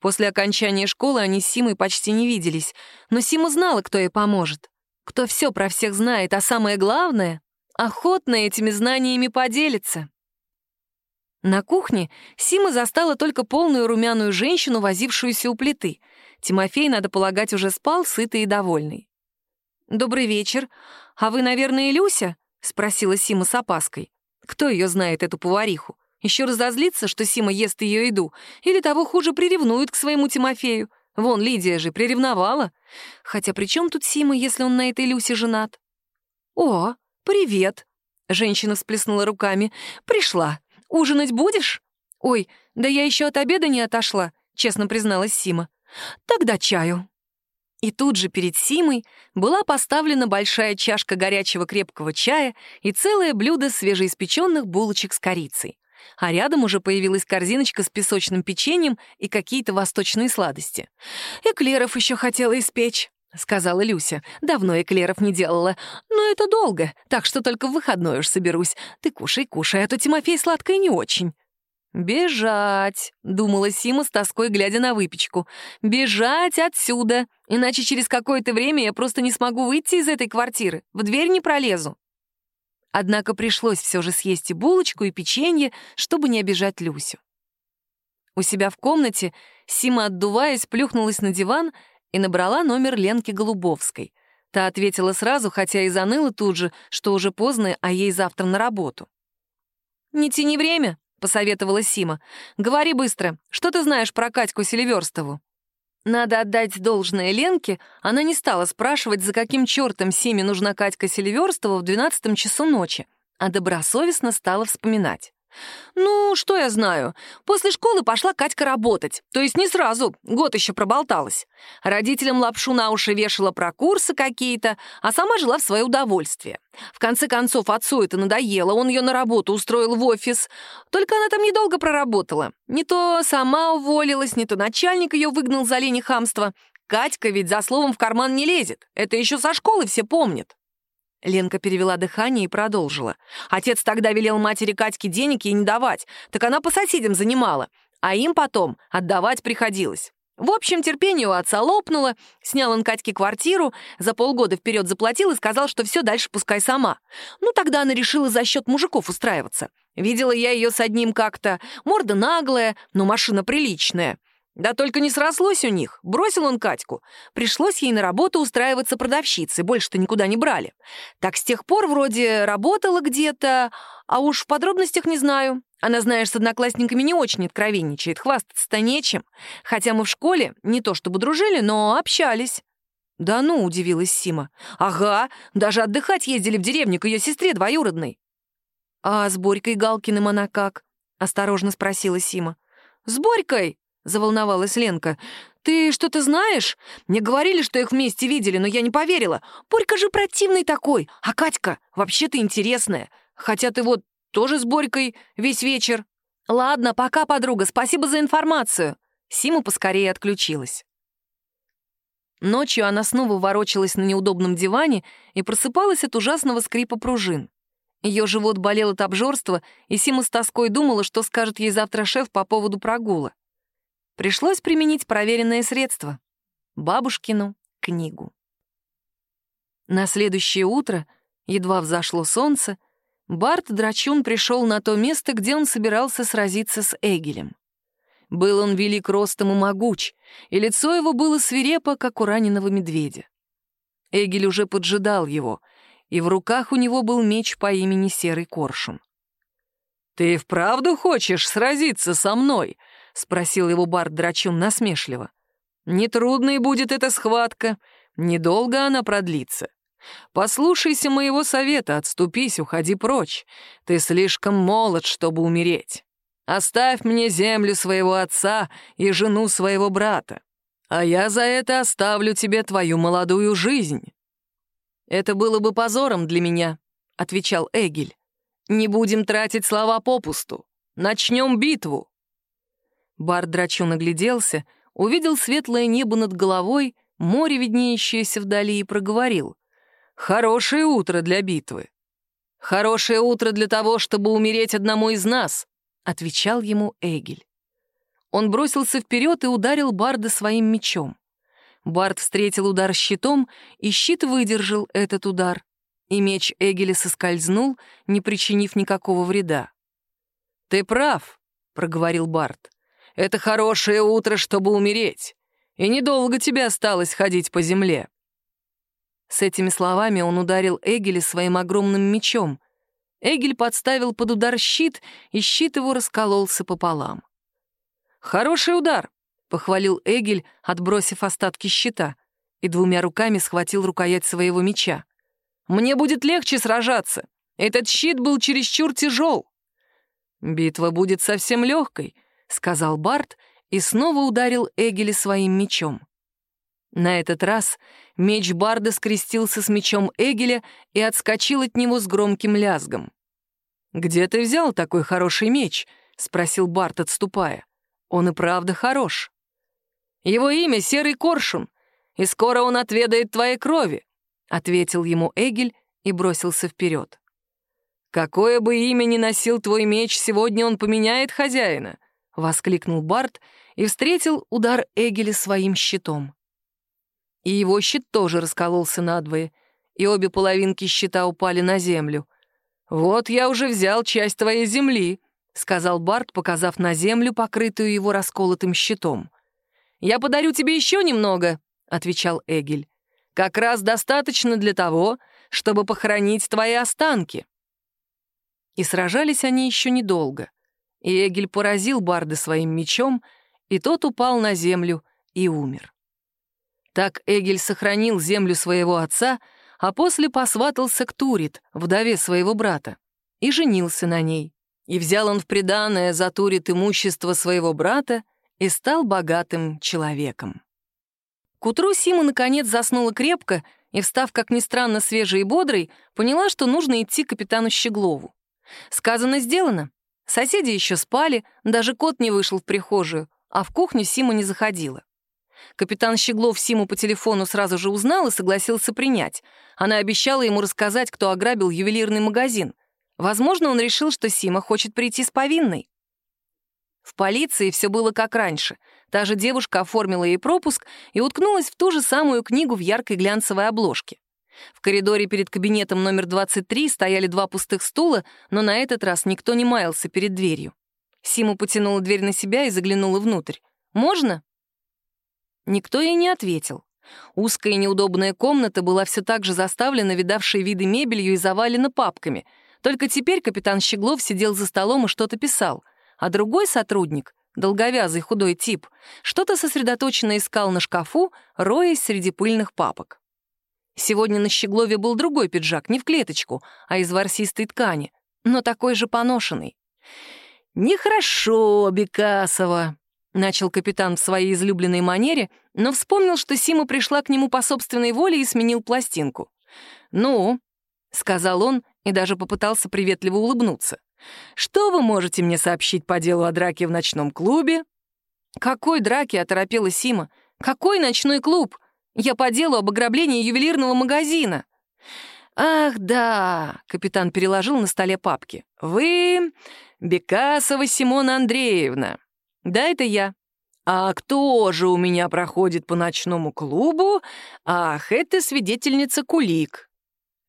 После окончания школы они с Симой почти не виделись, но Сима знала, кто ей поможет. Кто все про всех знает, а самое главное — охотно этими знаниями поделится. На кухне Сима застала только полную румяную женщину, возившуюся у плиты. Тимофей, надо полагать, уже спал, сытый и довольный. «Добрый вечер. А вы, наверное, Люся?» — спросила Сима с опаской. Кто ее знает, эту повариху? Еще разозлится, что Сима ест ее еду, или того хуже приревнует к своему Тимофею. Вон, Лидия же приревновала. Хотя при чем тут Сима, если он на этой Люсе женат? «О, привет!» — женщина всплеснула руками. «Пришла. Ужинать будешь?» «Ой, да я еще от обеда не отошла», — честно призналась Сима. «Тогда чаю». И тут же перед Симой была поставлена большая чашка горячего крепкого чая и целое блюдо свежеиспеченных булочек с корицей. А рядом уже появилась корзиночка с песочным печеньем и какие-то восточные сладости. «Эклеров еще хотела испечь», — сказала Люся. «Давно эклеров не делала. Но это долго, так что только в выходной уж соберусь. Ты кушай, кушай, а то Тимофей сладкое не очень». «Бежать», — думала Сима с тоской, глядя на выпечку. «Бежать отсюда, иначе через какое-то время я просто не смогу выйти из этой квартиры, в дверь не пролезу». Однако пришлось все же съесть и булочку, и печенье, чтобы не обижать Люсю. У себя в комнате Сима, отдуваясь, плюхнулась на диван и набрала номер Ленки Голубовской. Та ответила сразу, хотя и заныла тут же, что уже поздно, а ей завтра на работу. «Не тяни время», — посоветовала Сима. «Говори быстро, что ты знаешь про Катьку Селиверстову?» Надо отдать должное Ленке, она не стала спрашивать, за каким чертом Симе нужна Катька Селиверстова в двенадцатом часу ночи, а добросовестно стала вспоминать. «Ну, что я знаю. После школы пошла Катька работать. То есть не сразу, год еще проболталась. Родителям лапшу на уши вешала про курсы какие-то, а сама жила в свое удовольствие. В конце концов, отцу это надоело, он ее на работу устроил в офис. Только она там недолго проработала. Не то сама уволилась, не то начальник ее выгнал за лень и хамство. Катька ведь за словом в карман не лезет. Это еще со школы все помнят. Ленка перевела дыхание и продолжила. Отец тогда велел матери Катьке денег ей не давать, так она по соседям занимала, а им потом отдавать приходилось. В общем, терпение у отца лопнуло, снял он Катьке квартиру, за полгода вперед заплатил и сказал, что все дальше пускай сама. Ну, тогда она решила за счет мужиков устраиваться. Видела я ее с одним как-то, морда наглая, но машина приличная. Да только не срослось у них. Бросил он Катьку. Пришлось ей на работу устраиваться продавщицей, больше-то никуда не брали. Так с тех пор вроде работала где-то, а уж в подробностях не знаю. Она, знаешь, с одноклассниками не очень откровенничает, хвастаться-то нечем. Хотя мы в школе не то чтобы дружили, но общались. «Да ну», — удивилась Сима. «Ага, даже отдыхать ездили в деревню к ее сестре двоюродной». «А с Борькой Галкиным она как?» — осторожно спросила Сима. «С Борькой?» Заволновалась Ленка. «Ты что-то знаешь? Мне говорили, что их вместе видели, но я не поверила. Борька же противный такой, а Катька вообще-то интересная. Хотя ты вот тоже с Борькой весь вечер». «Ладно, пока, подруга, спасибо за информацию». Сима поскорее отключилась. Ночью она снова ворочалась на неудобном диване и просыпалась от ужасного скрипа пружин. Ее живот болел от обжорства, и Сима с тоской думала, что скажет ей завтра шеф по поводу прогула. Пришлось применить проверенное средство — бабушкину книгу. На следующее утро, едва взошло солнце, Барт Драчун пришел на то место, где он собирался сразиться с Эгелем. Был он велик ростом и могуч, и лицо его было свирепо, как у раненого медведя. Эгель уже поджидал его, и в руках у него был меч по имени Серый Коршун. «Ты вправду хочешь сразиться со мной?» — спросил его Барт Драчун насмешливо. «Нетрудной будет эта схватка, недолго она продлится. Послушайся моего совета, отступись, уходи прочь. Ты слишком молод, чтобы умереть. Оставь мне землю своего отца и жену своего брата, а я за это оставлю тебе твою молодую жизнь». «Это было бы позором для меня», — отвечал Эгель. «Не будем тратить слова попусту. Начнем битву». Бар Драчун огляделся, увидел светлое небо над головой, море, виднеющееся вдали, и проговорил. «Хорошее утро для битвы». «Хорошее утро для того, чтобы умереть одному из нас», — отвечал ему Эгель. Он бросился вперед и ударил Барда своим мечом. Бард встретил удар щитом, и щит выдержал этот удар, и меч Эгеля соскользнул, не причинив никакого вреда. «Ты прав», — проговорил Бард. Это хорошее утро, чтобы умереть. И недолго тебе осталось ходить по земле». С этими словами он ударил Эгеля своим огромным мечом. Эгель подставил под удар щит, и щит его раскололся пополам. «Хороший удар», — похвалил Эгель, отбросив остатки щита, и двумя руками схватил рукоять своего меча. «Мне будет легче сражаться. Этот щит был чересчур тяжел. Битва будет совсем легкой, — сказал Барт и снова ударил Эгеля своим мечом. На этот раз меч Барда скрестился с мечом Эгеля и отскочил от него с громким лязгом. «Где ты взял такой хороший меч?» — спросил Барт, отступая. «Он и правда хорош». «Его имя — Серый Коршун, и скоро он отведает твоей крови», — ответил ему Эгель и бросился вперед. «Какое бы имя ни носил твой меч, сегодня он поменяет хозяина. — воскликнул Барт и встретил удар Эгеля своим щитом. И его щит тоже раскололся надвое, и обе половинки щита упали на землю. «Вот я уже взял часть твоей земли», — сказал Барт, показав на землю, покрытую его расколотым щитом. «Я подарю тебе еще немного», — отвечал Эгель. «Как раз достаточно для того, чтобы похоронить твои останки». И сражались они еще недолго и Эгель поразил Барда своим мечом, и тот упал на землю и умер. Так Эгель сохранил землю своего отца, а после посватался к Турит, вдове своего брата, и женился на ней. И взял он в приданое за Турит имущество своего брата и стал богатым человеком. К утру Сима наконец заснула крепко и, встав, как ни странно, свежей и бодрой, поняла, что нужно идти к капитану Щеглову. Сказано, сделано. Соседи еще спали, даже кот не вышел в прихожую, а в кухню Сима не заходила. Капитан Щеглов Симу по телефону сразу же узнал и согласился принять. Она обещала ему рассказать, кто ограбил ювелирный магазин. Возможно, он решил, что Сима хочет прийти с повинной. В полиции все было как раньше. Та же девушка оформила ей пропуск и уткнулась в ту же самую книгу в яркой глянцевой обложке. В коридоре перед кабинетом номер 23 стояли два пустых стула, но на этот раз никто не маялся перед дверью. Сима потянула дверь на себя и заглянула внутрь. «Можно?» Никто ей не ответил. Узкая и неудобная комната была все так же заставлена видавшей виды мебелью и завалена папками. Только теперь капитан Щеглов сидел за столом и что-то писал, а другой сотрудник, долговязый худой тип, что-то сосредоточенно искал на шкафу, роясь среди пыльных папок. Сегодня на Щеглове был другой пиджак, не в клеточку, а из ворсистой ткани, но такой же поношенный. «Нехорошо, Бекасова», — начал капитан в своей излюбленной манере, но вспомнил, что Сима пришла к нему по собственной воле и сменил пластинку. «Ну», — сказал он и даже попытался приветливо улыбнуться. «Что вы можете мне сообщить по делу о драке в ночном клубе?» «Какой драке?» — оторопела Сима. «Какой ночной клуб? Я по делу об ограблении ювелирного магазина». «Ах, да!» — капитан переложил на столе папки. «Вы Бекасова Симона Андреевна». «Да, это я». «А кто же у меня проходит по ночному клубу? Ах, это свидетельница Кулик».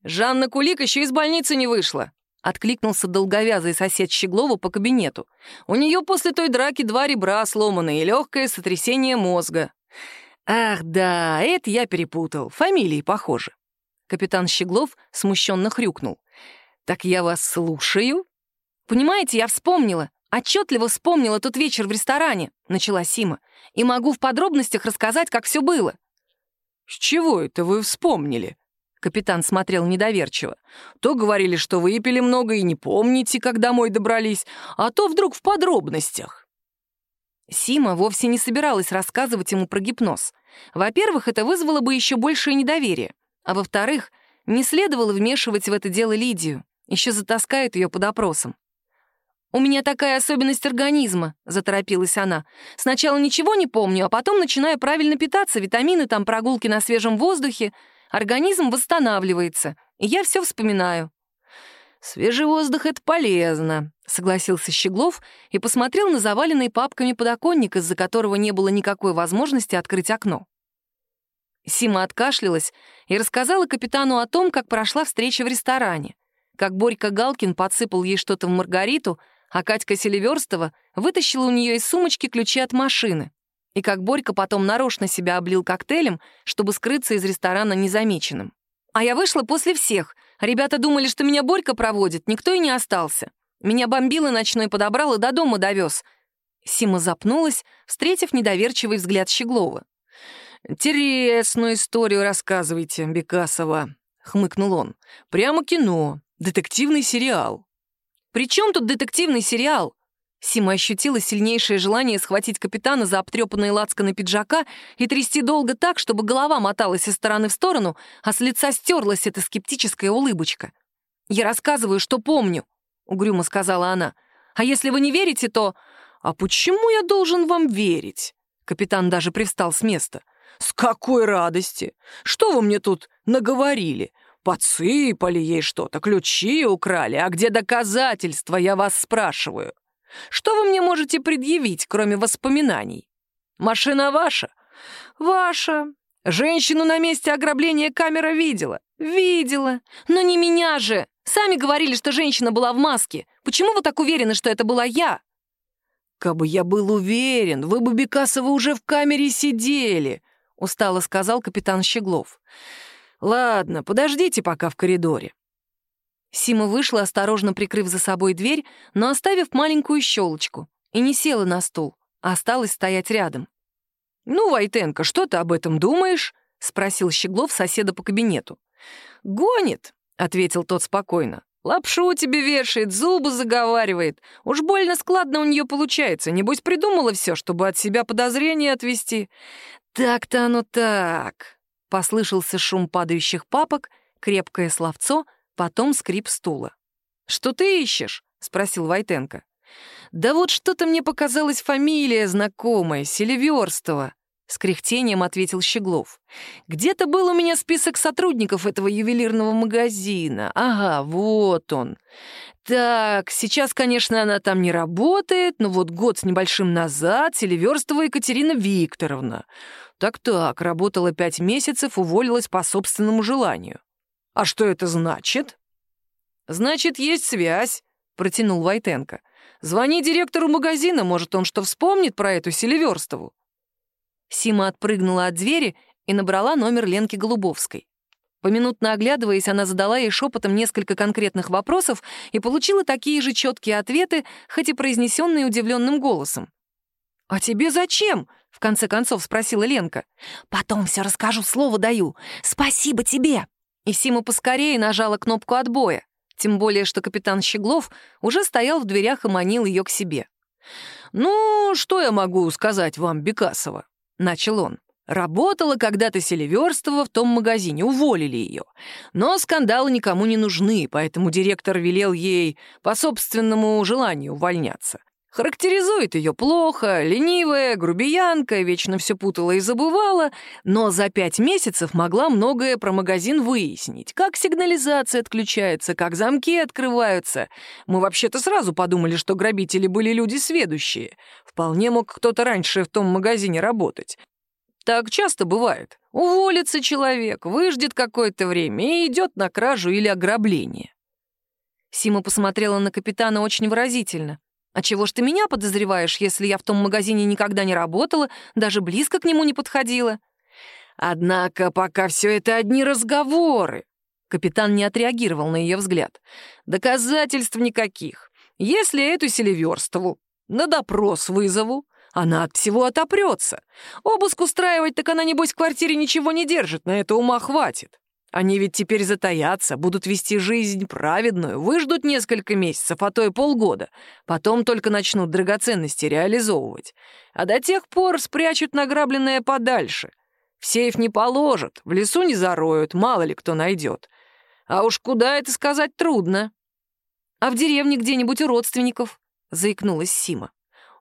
«Жанна Кулик еще из больницы не вышла», — откликнулся долговязый сосед Щеглова по кабинету. «У нее после той драки два ребра сломаны и легкое сотрясение мозга». «Ах, да, это я перепутал. Фамилии похожи». Капитан Щеглов смущенно хрюкнул. «Так я вас слушаю?» «Понимаете, я вспомнила, отчетливо вспомнила тот вечер в ресторане», — начала Сима, «и могу в подробностях рассказать, как все было». «С чего это вы вспомнили?» Капитан смотрел недоверчиво. «То говорили, что выпили много и не помните, как домой добрались, а то вдруг в подробностях». Сима вовсе не собиралась рассказывать ему про гипноз. Во-первых, это вызвало бы еще большее недоверие. А во-вторых, не следовало вмешивать в это дело Лидию. Еще затаскает ее под опросом. «У меня такая особенность организма», — заторопилась она. «Сначала ничего не помню, а потом начинаю правильно питаться, витамины, там прогулки на свежем воздухе. Организм восстанавливается, и я все вспоминаю. «Свежий воздух — это полезно», — согласился Щеглов и посмотрел на заваленный папками подоконник, из-за которого не было никакой возможности открыть окно. Сима откашлялась и рассказала капитану о том, как прошла встреча в ресторане, как Борька Галкин подсыпал ей что-то в Маргариту, а Катька Селиверстова вытащила у нее из сумочки ключи от машины, и как Борька потом нарочно себя облил коктейлем, чтобы скрыться из ресторана незамеченным. А я вышла после всех — Ребята думали, что меня Борька проводит, никто и не остался. Меня бомбил и ночной подобрал и до дома довез. Сима запнулась, встретив недоверчивый взгляд Щеглова. «Интересную историю рассказывайте, Бекасова», — хмыкнул он. «Прямо кино, детективный сериал». «При чем тут детективный сериал?» Сима ощутила сильнейшее желание схватить капитана за обтрепанные лацканы пиджака и трясти долго так, чтобы голова моталась из стороны в сторону, а с лица стерлась эта скептическая улыбочка. «Я рассказываю, что помню», — угрюмо сказала она. «А если вы не верите, то...» «А почему я должен вам верить?» Капитан даже привстал с места. «С какой радости! Что вы мне тут наговорили? Подсыпали ей что-то, ключи украли, а где доказательства, я вас спрашиваю?» Что вы мне можете предъявить, кроме воспоминаний? Машина ваша? Ваша. Женщину на месте ограбления камера видела? Видела. Но не меня же. Сами говорили, что женщина была в маске. Почему вы так уверены, что это была я? Кабы я был уверен, вы бы, Бекасова, уже в камере сидели, устало сказал капитан Щеглов. Ладно, подождите пока в коридоре. Сима вышла, осторожно прикрыв за собой дверь, но оставив маленькую щелочку, и не села на стул, а осталась стоять рядом. «Ну, Войтенко, что ты об этом думаешь?» — спросил Щеглов соседа по кабинету. «Гонит», — ответил тот спокойно. «Лапшу тебе вешает, зубы заговаривает. Уж больно складно у нее получается. Небось, придумала все, чтобы от себя подозрения отвести». «Так-то оно так», — послышался шум падающих папок, крепкое словцо, потом скрип стула. «Что ты ищешь?» — спросил Войтенко. «Да вот что-то мне показалась фамилия знакомая, Селиверстова», — с кряхтением ответил Щеглов. «Где-то был у меня список сотрудников этого ювелирного магазина. Ага, вот он. Так, сейчас, конечно, она там не работает, но вот год с небольшим назад Селиверстова Екатерина Викторовна. Так-так, работала пять месяцев, уволилась по собственному желанию. А что это значит?» «Значит, есть связь», — протянул Войтенко. «Звони директору магазина, может, он что вспомнит про эту Селиверстову». Сима отпрыгнула от двери и набрала номер Ленки Голубовской. Поминутно оглядываясь, она задала ей шепотом несколько конкретных вопросов и получила такие же четкие ответы, хоть и произнесенные удивленным голосом. «А тебе зачем?» — в конце концов спросила Ленка. «Потом все расскажу, слово даю. Спасибо тебе!» И Сима поскорее нажала кнопку отбоя, тем более что капитан Щеглов уже стоял в дверях и манил ее к себе. «Ну, что я могу сказать вам, Бекасова?» — начал он. Работала когда-то Селиверстова в том магазине, уволили ее. Но скандалы никому не нужны, поэтому директор велел ей по собственному желанию увольняться. Характеризует ее плохо, ленивая, грубиянка, вечно все путала и забывала, но за пять месяцев могла многое про магазин выяснить. Как сигнализация отключается, как замки открываются. Мы вообще-то сразу подумали, что грабители были люди сведущие. Вполне мог кто-то раньше в том магазине работать. Так часто бывает. Уволится человек, выждет какое-то время и идет на кражу или ограбление. Сима посмотрела на капитана очень выразительно. «А чего ж ты меня подозреваешь, если я в том магазине никогда не работала, даже близко к нему не подходила?» «Однако пока все это одни разговоры». Капитан не отреагировал на ее взгляд. «Доказательств никаких. Если эту Селиверстову на допрос вызову, она от всего отопрется. Обыск устраивать, так она, небось, в квартире ничего не держит, на это ума хватит. Они ведь теперь затаятся, будут вести жизнь праведную, выждут несколько месяцев, а то и полгода. Потом только начнут драгоценности реализовывать. А до тех пор спрячут награбленное подальше. В сейф не положат, в лесу не зароют, мало ли кто найдет. А уж куда это сказать трудно. А в деревне где-нибудь у родственников, заикнулась Сима.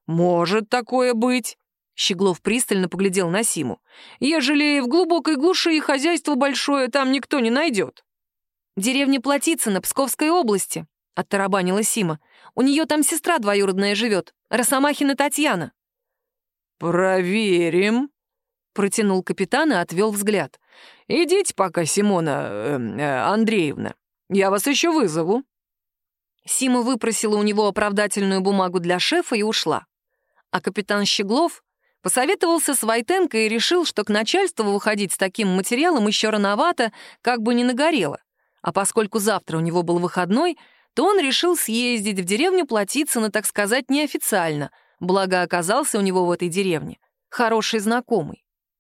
Может такое быть. Щеглов пристально поглядел на Симу. «Ежели в глубокой глуши и хозяйство большое, там никто не найдет». «Деревня Платицына, Псковской области», — оттарабанила Сима. «У нее там сестра двоюродная живет, Росомахина Татьяна». «Проверим», — протянул капитан и отвел взгляд. «Идите пока, Симона э, э, Андреевна, я вас еще вызову». Сима выпросила у него оправдательную бумагу для шефа и ушла. А капитан Щеглов Посоветовался с Войтенко и решил, что к начальству выходить с таким материалом еще рановато, как бы не нагорело. А поскольку завтра у него был выходной, то он решил съездить в деревню Платицына, так сказать, неофициально, благо оказался у него в этой деревне хороший знакомый.